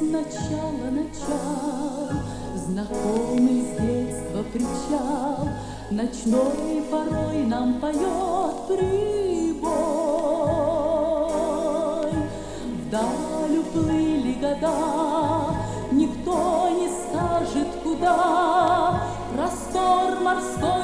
начала начал, Знакомый с детства причал, Ночной порой нам поет прибой. Вдаль уплыли года, Никто не скажет, куда, Простор морской